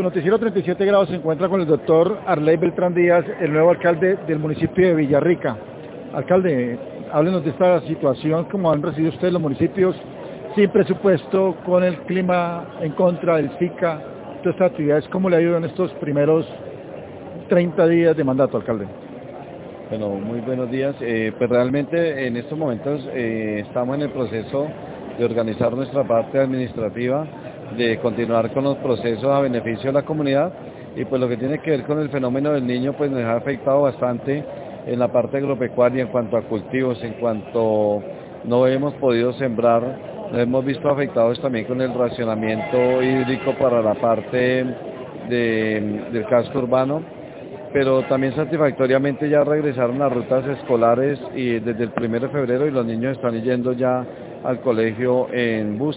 Su noticiero 37 grados se encuentra con el doctor Arley Beltrán Díaz, el nuevo alcalde del municipio de Villarrica. Alcalde, háblenos de esta situación, cómo han recibido ustedes los municipios sin presupuesto, con el clima en contra del SICA, todas estas actividades, ¿cómo le ha ido en estos primeros 30 días de mandato, alcalde? Bueno, muy buenos días. Eh, pues realmente en estos momentos eh, estamos en el proceso de organizar nuestra parte administrativa, de continuar con los procesos a beneficio de la comunidad y pues lo que tiene que ver con el fenómeno del niño pues nos ha afectado bastante en la parte agropecuaria en cuanto a cultivos, en cuanto no hemos podido sembrar, nos hemos visto afectados también con el racionamiento hídrico para la parte del casco urbano, pero también satisfactoriamente ya regresaron las rutas escolares y desde el 1 de febrero y los niños están yendo ya al colegio en bus.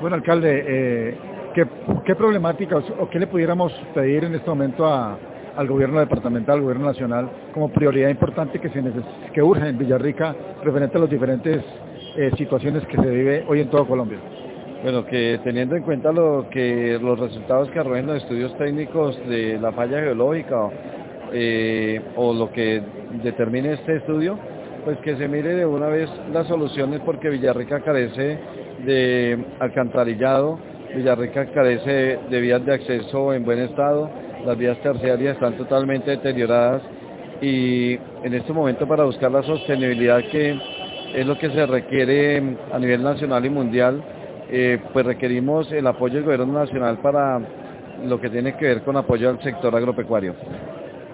Bueno, alcalde, eh, ¿qué, ¿qué, problemáticas o qué le pudiéramos pedir en este momento al gobierno departamental, al gobierno nacional, como prioridad importante que, se urge en Villarrica referente a las diferentes eh, situaciones que se vive hoy en todo Colombia? Bueno, que teniendo en cuenta lo que los resultados que arrojen los estudios técnicos de la falla geológica eh, o lo que determine este estudio, pues que se mire de una vez las soluciones porque Villarrica carece de alcantarillado, Villarrica carece de vías de acceso en buen estado, las vías terciarias están totalmente deterioradas y en este momento para buscar la sostenibilidad que es lo que se requiere a nivel nacional y mundial, eh, pues requerimos el apoyo del gobierno nacional para lo que tiene que ver con apoyo al sector agropecuario.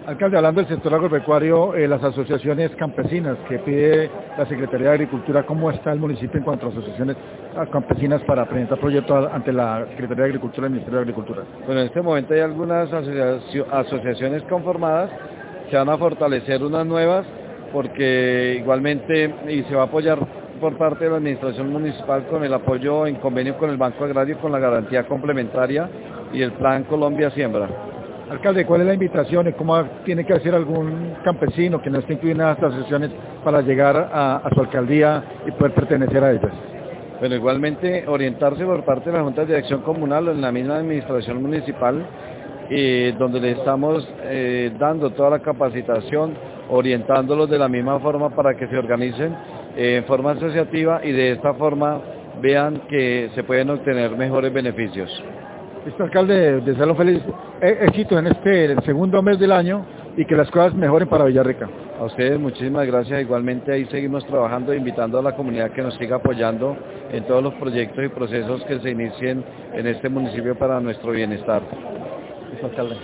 Alcalde, hablando del sector agropecuario, eh, las asociaciones campesinas que pide la Secretaría de Agricultura, ¿cómo está el municipio en cuanto a asociaciones campesinas para presentar proyectos ante la Secretaría de Agricultura y el Ministerio de Agricultura? Bueno, en este momento hay algunas asociaciones conformadas que van a fortalecer unas nuevas porque igualmente y se va a apoyar por parte de la Administración Municipal con el apoyo en convenio con el Banco Agrario con la garantía complementaria y el Plan Colombia Siembra. Alcalde, ¿cuál es la invitación y cómo tiene que hacer algún campesino que no esté incluido en estas asociaciones para llegar a, su alcaldía y poder pertenecer a ellas? Bueno, igualmente orientarse por parte de la Junta de Dirección Comunal o en la misma administración municipal, eh, donde le estamos eh, dando toda la capacitación, orientándolos de la misma forma para que se organicen eh, en forma asociativa y de esta forma vean que se pueden obtener mejores beneficios. Este alcalde, desearlo feliz eh, éxito en este segundo mes del año y que las cosas mejoren para Villarrica. A ustedes muchísimas gracias, igualmente ahí seguimos trabajando, invitando a la comunidad que nos siga apoyando en todos los proyectos y procesos que se inicien en este municipio para nuestro bienestar. alcalde.